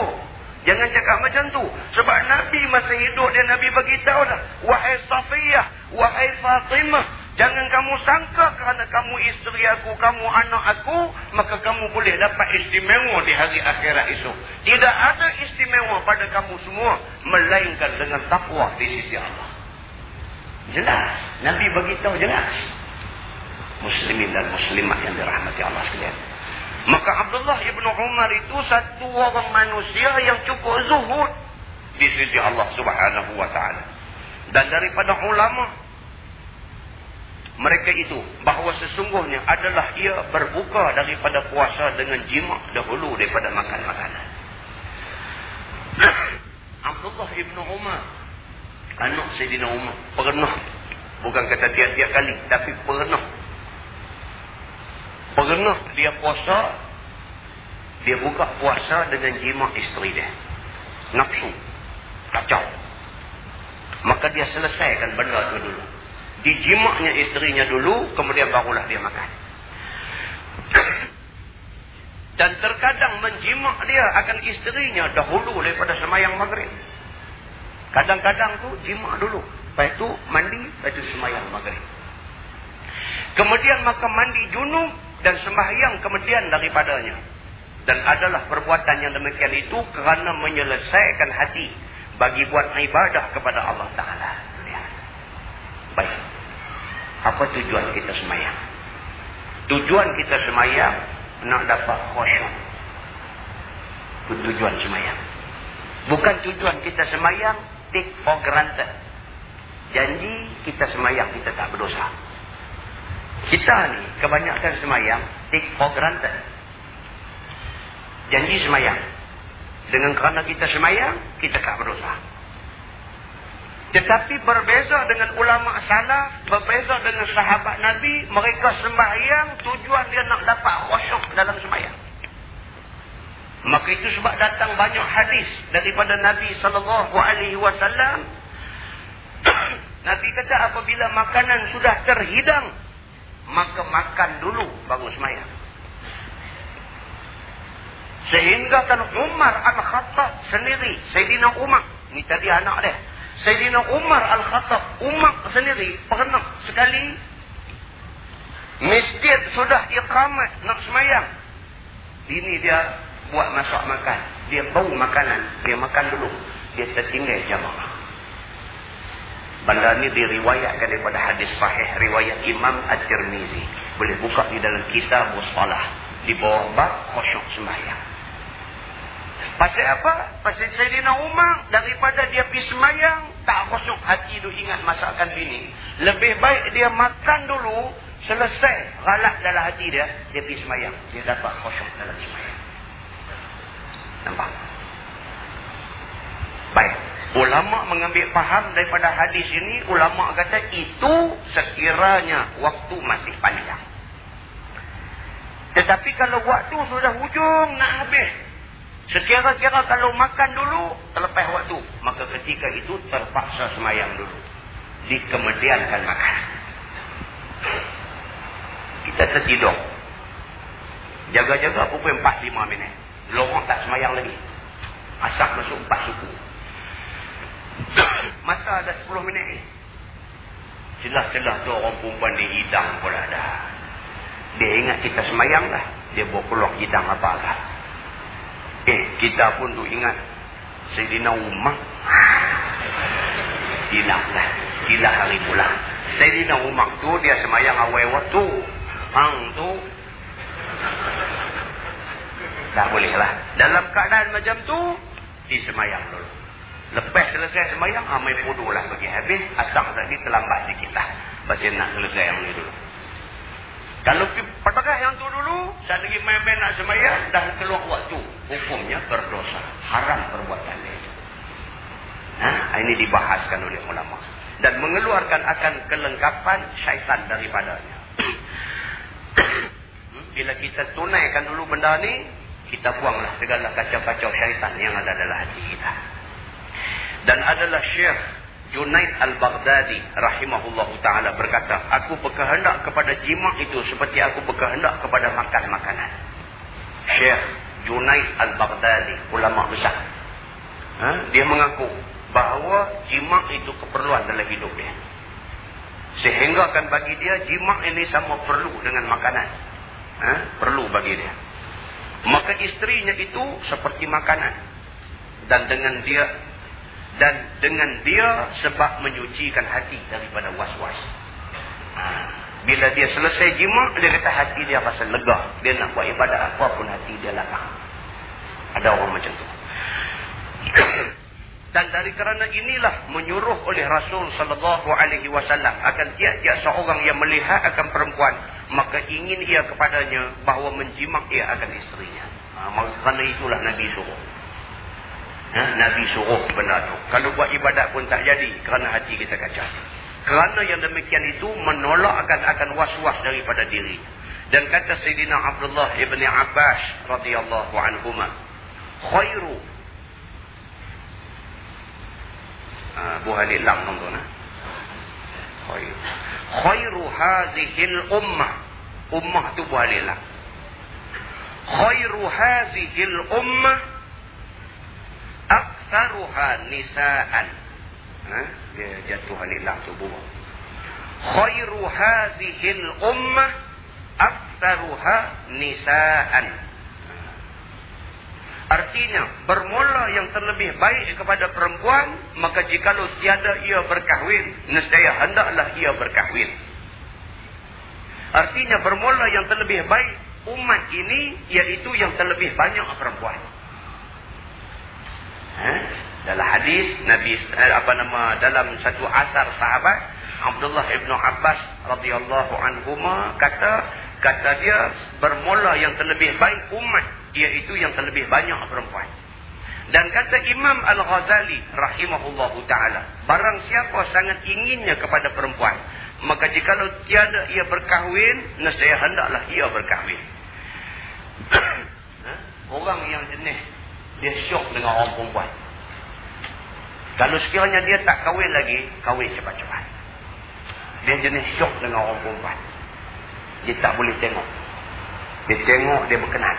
Jangan cakap macam tu. Sebab Nabi masa hidup dia Nabi bagi tahu dah. Wahai Safiyah, wahai Fatimah, Jangan kamu sangka kerana kamu isteri aku, kamu anak aku, maka kamu boleh dapat istimewa di hari akhirat itu. Tidak ada istimewa pada kamu semua, melainkan dengan takwa di sisi Allah. Jelas. Nabi beritahu jelas. Muslimin dan muslimat yang dirahmati Allah sekalian. Maka Abdullah ibnu Umar itu satu orang manusia yang cukup zuhud di sisi Allah subhanahu wa ta'ala. Dan daripada ulama' mereka itu bahawa sesungguhnya adalah ia berbuka daripada puasa dengan jima dahulu daripada makan makanan. Abdullah ibn Umar anak Sayyidina Umar. Pernah. Bukan kata tiap-tiap kali tapi pernah. Pernah dia puasa dia buka puasa dengan jima isteri dia. Nafsu. Kacau. Maka dia selesaikan benda itu dulu. Dijimaknya isterinya dulu kemudian barulah dia makan. Dan terkadang menjimak dia akan isterinya dahulu daripada semayang maghrib kadang-kadang tu jimak dulu lepas itu mandi lepas itu semayang maghrib kemudian maka mandi junub dan sembahyang kemudian daripadanya dan adalah perbuatan yang demikian itu kerana menyelesaikan hati bagi buat ibadah kepada Allah Ta'ala baik apa tujuan kita semayang? Tujuan kita semayang nak dapat khusyuk. Tujuan semayang. Bukan tujuan kita semayang take for granted. Janji kita semayang kita tak berdosa. Kita ni kebanyakan semayang take for granted. Janji semayang. Dengan kerana kita semayang, kita tak berdosa. Tetapi berbeza dengan ulama salaf, berbeza dengan sahabat Nabi, mereka sembahyang tujuan dia nak dapat khusyuk dalam sembahyang. Maka itu sebab datang banyak hadis daripada Nabi sallallahu alaihi wasallam. Nabi kata apabila makanan sudah terhidang, maka makan dulu baru sembahyang. Sehingga kan Umar Al-Khattab sendiri, Sayyidina Umar, ni tadi anak dia, Sayyidina Umar Al-Khattab, Umar sendiri pernah sekali masjid sudah iqamat nak semayang. Ini dia buat masak makan. Dia bau makanan, dia makan dulu. Dia tertinggal jamaah. Benda ni diriwayatkan daripada hadis sahih riwayat Imam At-Tirmizi. Boleh buka di dalam kitab Mustalah di bawah bab khusyuk sembahyang. Pasal apa? Pasal Sayyidina Umar daripada dia pergi semayang, tak kosong hati tu ingat masakan bini. Lebih baik dia makan dulu, selesai galak dalam hati dia, dia pergi semayang. Dia dapat kosong dalam semayang. Nampak? Baik. Ulama mengambil faham daripada hadis ini, ulama kata itu sekiranya waktu masih panjang. Tetapi kalau waktu sudah hujung nak habis, Sekira-kira kalau makan dulu, terlepas waktu. Maka ketika itu terpaksa semayang dulu. Dikemudiankan makan. Kita tertidur. Jaga-jaga pukul 4-5 minit. Lorong tak semayang lagi. Asap masuk 4 suku. Masa ada 10 minit ni. Celah-celah tu orang perempuan di hidang pun ada. Dia ingat kita semayang lah. Dia bawa keluar hidang apa-apa. Eh, kita pun tu ingat Sayyidina Umar. Hilang lah. Hilang hari pula. Sayyidina Umar tu dia semayang awal waktu. Hang tu. Tak boleh lah. Dalam keadaan macam tu, disemayang dulu. Lepas selesai semayang, amai pudu lah bagi habis. Asam tadi terlambat sikit lah. Baca nak selesai yang dulu. Kalau petagah yang tu dulu, saat lagi main-main nak semayang, dah keluar waktu. Hukumnya berdosa. Haram perbuatan dia. Ha? Ini dibahaskan oleh ulama. Dan mengeluarkan akan kelengkapan syaitan daripadanya. Bila kita tunaikan dulu benda ni, kita buanglah segala kacau-kacau syaitan yang ada dalam hati kita. Dan adalah Syekh Junaid Al-Baghdadi rahimahullah ta'ala berkata, Aku berkehendak kepada jima itu seperti aku berkehendak kepada makan makanan. Syekh Junaid Al-Baghdadi, ulama besar. Ha? Dia mengaku bahawa jima itu keperluan dalam hidup dia. Sehingga akan bagi dia jima ini sama perlu dengan makanan. Ha? Perlu bagi dia. Maka istrinya itu seperti makanan. Dan dengan dia dan dengan dia sebab menyucikan hati daripada was-was. Ha. Bila dia selesai jima, dia kata hati dia rasa lega. Dia nak buat ibadat apa pun hati dia lapang. Ada orang macam tu. Dan dari kerana inilah menyuruh oleh Rasul sallallahu alaihi wasallam akan tiap-tiap seorang yang melihat akan perempuan maka ingin ia kepadanya bahawa menjimak ia akan isterinya. Ha, maka kerana itulah Nabi suruh. Ha, Nabi suruh benda tu. Kalau buat ibadat pun tak jadi kerana hati kita kacau. Kerana yang demikian itu menolak akan akan was-was daripada diri. Dan kata Sayyidina Abdullah ibn Abbas radhiyallahu anhuma, khairu buah alif lam tuan-tuan khair khairu hadhil ummah ummah tu buah alif lam khairu hadhil ummah aktsaruha nisaan ha dia jatuh alif lam tu buah khairu hadhil ummah aktsaruha nisaan Artinya, bermula yang terlebih baik kepada perempuan, maka jikalau tiada ia berkahwin, nescaya hendaklah ia berkahwin. Artinya, bermula yang terlebih baik umat ini, iaitu yang terlebih banyak perempuan. Ha? Dalam hadis, Nabi eh, apa nama dalam satu asar sahabat, Abdullah ibn Abbas radhiyallahu anhu kata, kata dia bermula yang terlebih baik umat iaitu yang terlebih banyak perempuan dan kata Imam Al-Ghazali rahimahullahu taala barang siapa sangat inginnya kepada perempuan maka jikalau tiada ia berkahwin nescaya hendaklah ia berkahwin ha? orang yang jenis dia syok dengan orang perempuan kalau sekiranya dia tak kahwin lagi kahwin cepat-cepat dia jenis syok dengan orang perempuan dia tak boleh tengok. Dia tengok, dia berkenan.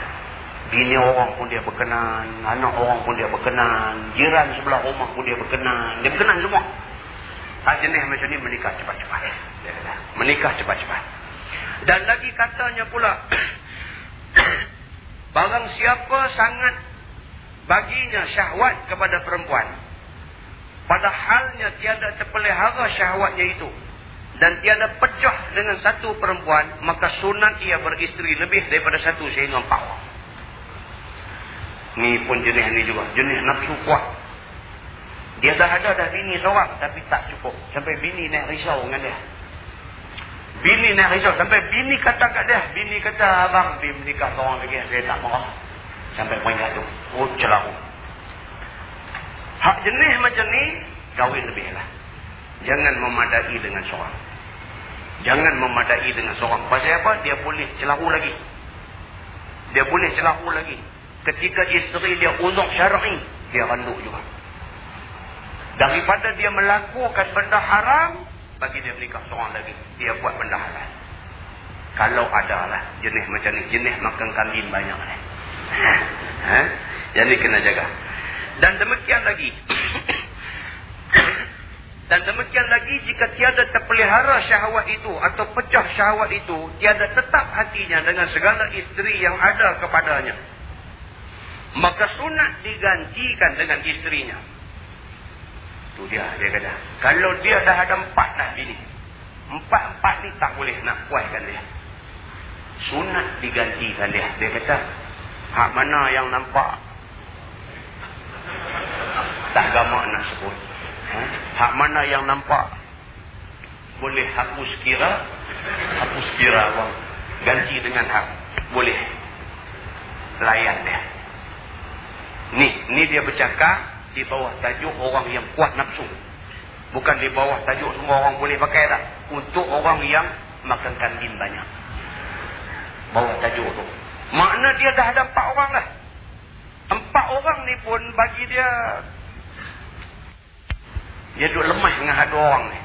Bini orang pun dia berkenan. Anak orang pun dia berkenan. Jiran sebelah rumah pun dia berkenan. Dia berkenan semua. Tak jenis macam ni menikah cepat-cepat. Menikah cepat-cepat. Dan lagi katanya pula. Barang siapa sangat baginya syahwat kepada perempuan. Padahalnya tiada terpelihara syahwatnya itu dan tiada pecah dengan satu perempuan, maka sunat ia beristeri lebih daripada satu sehingga empat orang. Ni pun jenis ni juga. Jenis nafsu kuat. Dia dah ada dah bini seorang tapi tak cukup. Sampai bini nak risau dengan dia. Bini nak risau. Sampai bini kata kat dia. Bini kata, abang, bini menikah seorang lagi. Saya tak marah. Sampai peringkat tu. Oh, celahu. Hak jenis macam ni, kahwin lebih lah. Jangan memadai dengan seorang. Jangan memadai dengan seorang. Pasal apa? Dia boleh celahu lagi. Dia boleh celahu lagi. Ketika isteri dia uzuk syar'i, dia randuk juga. Daripada dia melakukan benda haram, bagi dia menikah seorang lagi. Dia buat benda halal. Kalau ada lah jenis macam ni. Jenis makan kambing banyak. Ha? Jadi kena jaga. Dan demikian lagi. Dan demikian lagi jika tiada terpelihara syahwat itu atau pecah syahwat itu, tiada tetap hatinya dengan segala isteri yang ada kepadanya. Maka sunat digantikan dengan istrinya. Itu dia, dia kata. Kalau dia dah ada empat dah bini. Empat-empat ni tak boleh nak puaskan dia. sunat digantikan dia. Dia kata, hak mana yang nampak? Tak gamak nak sebut. Ha? Hak mana yang nampak? Boleh hapus kira? Hapus kira bang. Ganti dengan hak. Boleh. Layan dia. Ni, ni dia bercakap di bawah tajuk orang yang kuat nafsu. Bukan di bawah tajuk semua orang boleh pakai tak. Untuk orang yang makan kambing banyak. Bawah tajuk tu. Makna dia dah ada empat orang lah. Empat orang ni pun bagi dia... Dia duduk lemah dengan dua orang ni.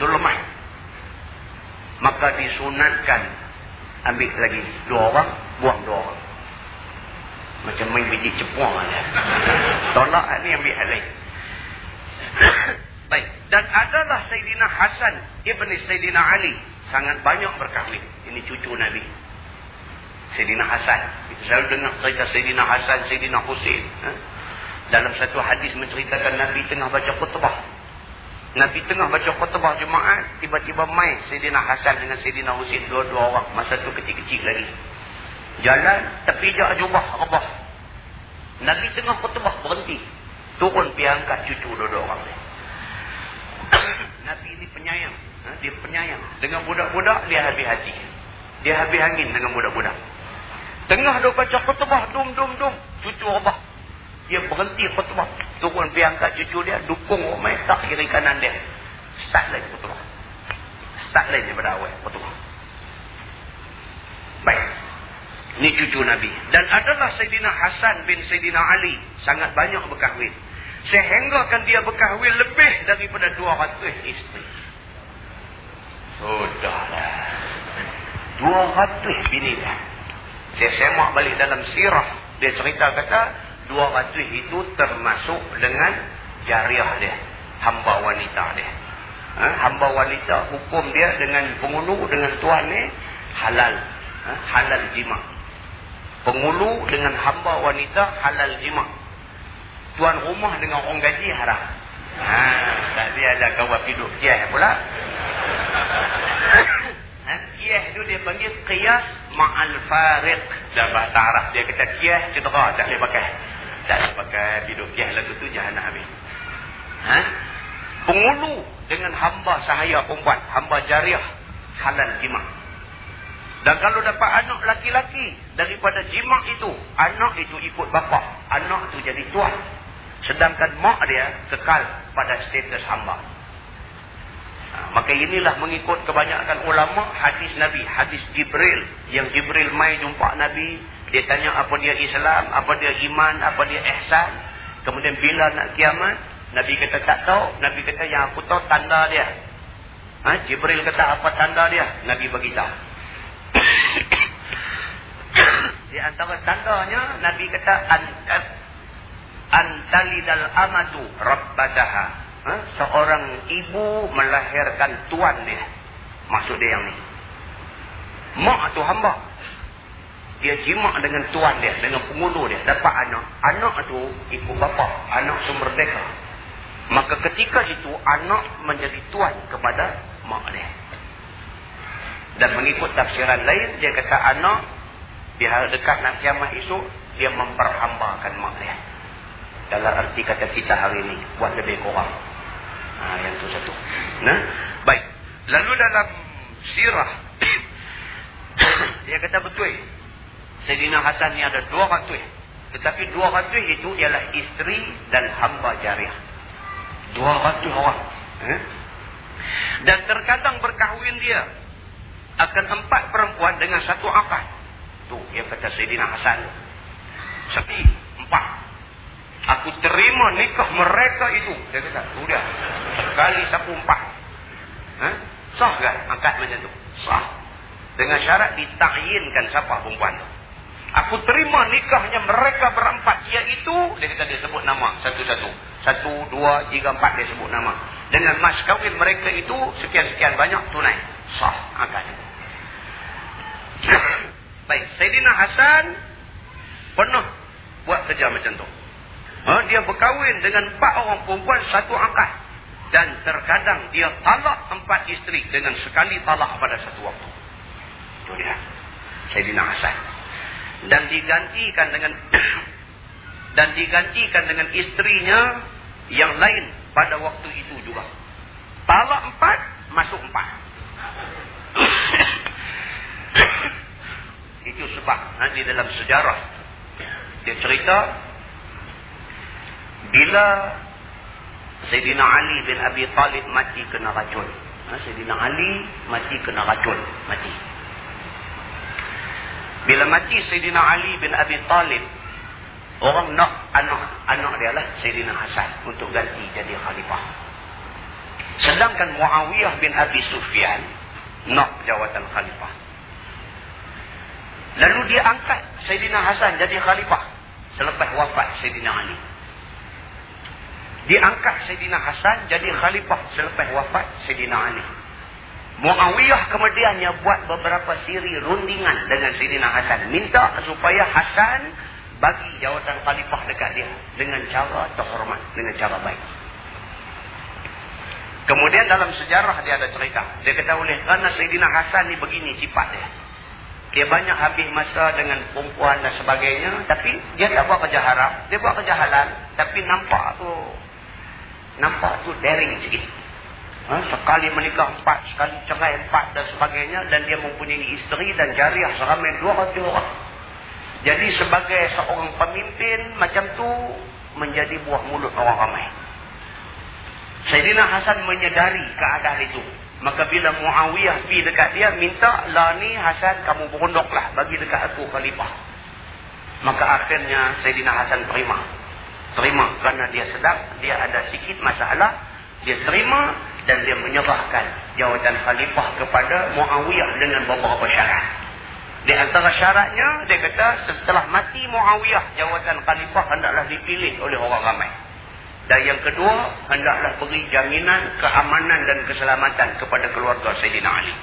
Duduk lemah. Maka disunatkan ambil lagi dua orang, buang dua orang. Macam main biji cepuang aja. Tolak ni ambil hal lain. Baik. Dan adalah Sayyidina Hasan Ibn Sayyidina Ali. Sangat banyak berkahwin. Ini cucu Nabi. Sayyidina Hasan. Kita selalu dengar cerita Sayyidina Hasan, Sayyidina Husin. Ha? Dalam satu hadis menceritakan Nabi tengah baca khutbah. Nabi tengah baca khutbah Jumaat. Tiba-tiba main Sayyidina Hasan dengan Sayyidina Husin. Dua-dua orang. Masa tu kecil-kecil lagi. Jalan terpijak jubah rebah. Nabi tengah khutbah berhenti. Turun pergi angkat cucu dua-dua orang ni. Nabi ini penyayang. Ha? Dia penyayang. Dengan budak-budak, dia habis hati. Dia habis angin dengan budak-budak. Tengah dia baca khutbah, dum, dum, dum. Cucu rebah. Dia berhenti khutbah. Turun pergi angkat cucu dia. Dukung rumah, tak kiri kanan dia. Start lagi khutbah. Start lagi daripada awal khutbah. Baik. Ini cucu Nabi. Dan adalah Sayyidina Hasan bin Sayyidina Ali. Sangat banyak berkahwin. Sehingga kan dia berkahwin lebih daripada 200 isteri. Sudahlah. 200 bini dah. Saya semak balik dalam sirah. Dia cerita kata 200 itu termasuk dengan jariah dia. Hamba wanita dia. Ha? Hamba wanita hukum dia dengan pengulu dengan tuan ni halal. Ha? Halal jima. Pengulu dengan hamba wanita halal jima tuan rumah dengan orang gaji haram. Ha, tadi ada kawan hidup kiah pula. Ha, kiah tu dia panggil qiyas ma'al fariq. Dalam bahasa Arab dia kata kiah cedera tak boleh pakai. Tak boleh pakai hidup kiah lagu tu jahanam habis. Ha? Pengulu dengan hamba sahaya perempuan, hamba jariah halal jima. Dan kalau dapat anak laki-laki daripada jima itu, anak itu ikut bapa, anak itu jadi tuan. Sedangkan mak dia kekal pada status hamba. Ha, maka inilah mengikut kebanyakan ulama hadis Nabi, hadis Jibril. Yang Jibril mai jumpa Nabi, dia tanya apa dia Islam, apa dia iman, apa dia ihsan. Kemudian bila nak kiamat, Nabi kata tak tahu. Nabi kata yang aku tahu tanda dia. Ha? Jibril kata apa tanda dia? Nabi beritahu. Di antara tandanya, Nabi kata antalidal amatu rabbataha ha? seorang ibu melahirkan tuan dia. Maksud dia yang ni. Mak tu hamba. Dia jimak dengan tuan dia dengan pengulu dia. Dapat anak. Anak tu ibu bapa. Anak sumber deka maka ketika itu anak menjadi tuan kepada mak dia dan mengikut tafsiran lain dia kata anak di dekat nak kiamat esok dia memperhambakan mak dia dalam arti kata kita hari ini buat lebih kurang. Ha, yang tu satu. Nah? Baik. Lalu dalam sirah dia kata betul. Sayyidina Hasan ni ada dua ratus tetapi dua ratus itu ialah isteri dan hamba jariah. Dua ratus orang. Eh? dan terkadang berkahwin dia akan empat perempuan dengan satu akad tu yang kata Sayyidina Hasan sepi empat Aku terima nikah mereka itu. Dia kata, sudah. Sekali sapu empat. Ha? Sah kan angkat macam tu? Sah. Dengan syarat ditakyinkan siapa perempuan. Aku terima nikahnya mereka berempat. Iaitu, dia kata dia sebut nama satu-satu. Satu, dua, tiga, empat dia sebut nama. Dengan mas kawin mereka itu sekian-sekian banyak tunai. Sah angkat. Baik, Sayyidina Hasan pernah buat kerja macam tu. Ha, dia berkahwin dengan empat orang perempuan satu angkat. Dan terkadang dia talak empat isteri dengan sekali talak pada satu waktu. Itu dia. Sayyidina Hasan. Dan digantikan dengan dan digantikan dengan istrinya yang lain pada waktu itu juga. Talak empat, masuk empat. itu sebab nanti dalam sejarah dia cerita bila Sayyidina Ali bin Abi Talib mati kena racun. Ha, Sayyidina Ali mati kena racun. Mati. Bila mati Sayyidina Ali bin Abi Talib, orang nak anak anak dia lah Sayyidina Hasan untuk ganti jadi khalifah. Sedangkan Muawiyah bin Abi Sufyan nak jawatan khalifah. Lalu dia angkat Sayyidina Hasan jadi khalifah selepas wafat Sayyidina Ali diangkat Sayyidina Hasan jadi khalifah selepas wafat Sayyidina Ali. Muawiyah kemudiannya buat beberapa siri rundingan dengan Sayyidina Hasan. Minta supaya Hasan bagi jawatan khalifah dekat dia. Dengan cara terhormat. Dengan cara baik. Kemudian dalam sejarah dia ada cerita. Dia kata oleh kerana Sayyidina Hasan ni begini sifat dia. Dia banyak habis masa dengan perempuan dan sebagainya. Tapi dia tak buat kerja haram. Dia buat kerja halal. Tapi nampak tu nampak tu daring sikit. Ha? Sekali menikah empat, sekali cerai empat dan sebagainya. Dan dia mempunyai isteri dan jariah seramai dua ratus orang. Jadi sebagai seorang pemimpin macam tu menjadi buah mulut orang ramai. Sayyidina Hasan menyedari keadaan itu. Maka bila Muawiyah pergi dekat dia, minta lah ni Hasan kamu berunduklah bagi dekat aku khalifah. Maka akhirnya Sayyidina Hasan terima terima kerana dia sedang dia ada sikit masalah dia terima dan dia menyerahkan jawatan khalifah kepada Muawiyah dengan beberapa syarat di antara syaratnya dia kata setelah mati Muawiyah jawatan khalifah hendaklah dipilih oleh orang ramai dan yang kedua hendaklah beri jaminan keamanan dan keselamatan kepada keluarga Sayyidina Ali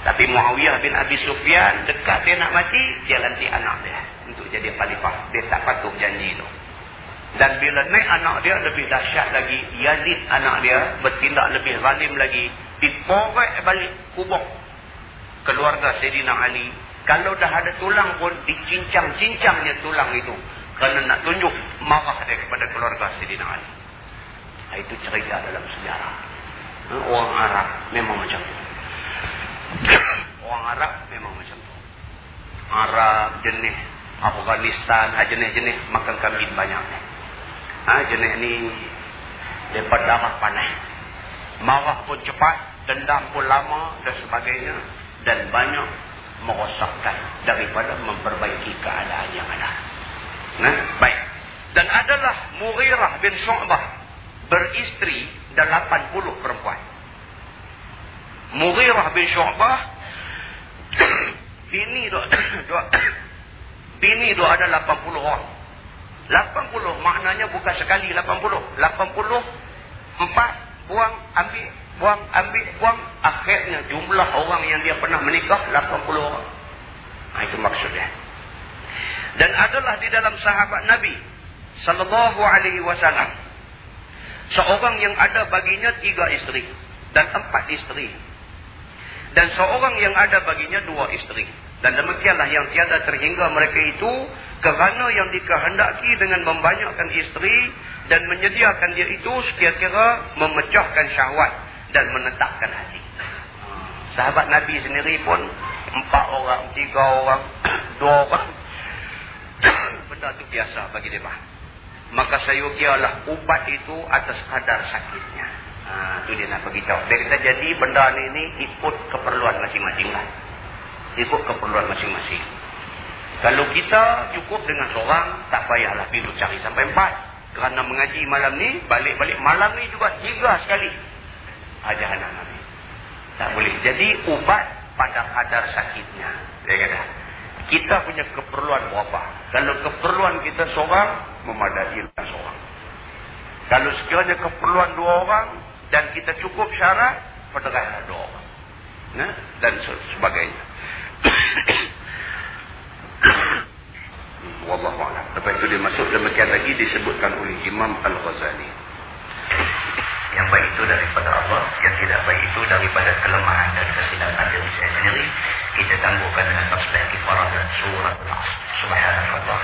tapi Muawiyah bin Abi Sufyan dekat dia nak mati dia lantik anak dia untuk jadi khalifah dia tak patuh janji itu dan bila naik anak dia lebih dahsyat lagi. Yazid anak dia bertindak lebih zalim lagi. Diporek balik kubur keluarga Sayyidina Ali. Kalau dah ada tulang pun dicincang-cincangnya tulang itu. Kerana nak tunjuk marah dia kepada keluarga Sayyidina Ali. Itu cerita dalam sejarah. Ha, orang Arab memang macam tu. Orang Arab memang macam tu. Arab jenis Afghanistan, jenis-jenis makan kambing banyak ha, jenis ni daripada darah panas marah pun cepat dendam pun lama dan sebagainya dan banyak merosakkan daripada memperbaiki keadaan yang ada nah, baik dan adalah Mughirah bin Syu'bah beristri dan 80 perempuan Mughirah bin Syu'bah bini dua, dua bini dua ada 80 orang 80 maknanya bukan sekali 80. 80 empat buang ambil buang ambil buang akhirnya jumlah orang yang dia pernah menikah 80 orang. Ha, itu maksudnya. Dan adalah di dalam sahabat Nabi sallallahu alaihi wasallam seorang yang ada baginya tiga isteri dan empat isteri. Dan seorang yang ada baginya dua isteri. Dan demikianlah yang tiada terhingga mereka itu kerana yang dikehendaki dengan membanyakkan isteri dan menyediakan dia itu sekira-kira memecahkan syahwat dan menetapkan hati. Sahabat Nabi sendiri pun empat orang, tiga orang, dua orang. Benda itu biasa bagi dia. Maka saya ukialah ubat itu atas kadar sakitnya. Ha, itu dia nak beritahu. Dia kata jadi benda ini, ini ikut keperluan masing-masing lah ikut keperluan masing-masing. Kalau kita cukup dengan seorang, tak payahlah pergi cari sampai empat. Kerana mengaji malam ni, balik-balik malam ni juga tiga sekali. Ajaran Nabi. Tak boleh. Jadi ubat pada kadar sakitnya. Dia kata. Kita punya keperluan berapa? Kalau keperluan kita seorang, memadai seorang. Kalau sekiranya keperluan dua orang, dan kita cukup syarat, perderailah dua orang. Nah, dan sebagainya. Wallahu a'lam. Lepas itu dia masuk demikian lagi disebutkan oleh Imam Al-Ghazali. Yang baik itu daripada Allah, yang tidak baik itu daripada kelemahan dan kesilapan diri saya sendiri. Kita tangguhkan dengan tasbih kifarah dan surah al-asr subhanallah